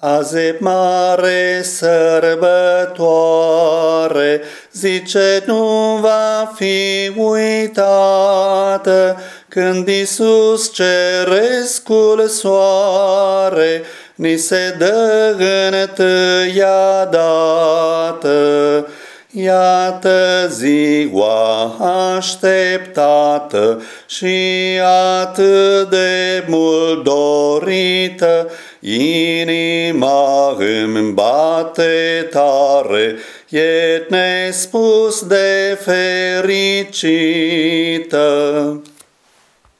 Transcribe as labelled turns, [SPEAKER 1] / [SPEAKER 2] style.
[SPEAKER 1] Azi e mare sărbătoare, zice nu va fi uitată, când Iisus cerescul soare, ni se dă întâia dată. Iată ziua așteptată și atât de mult dorită, inima îmi bate tare, e nespus de fericită.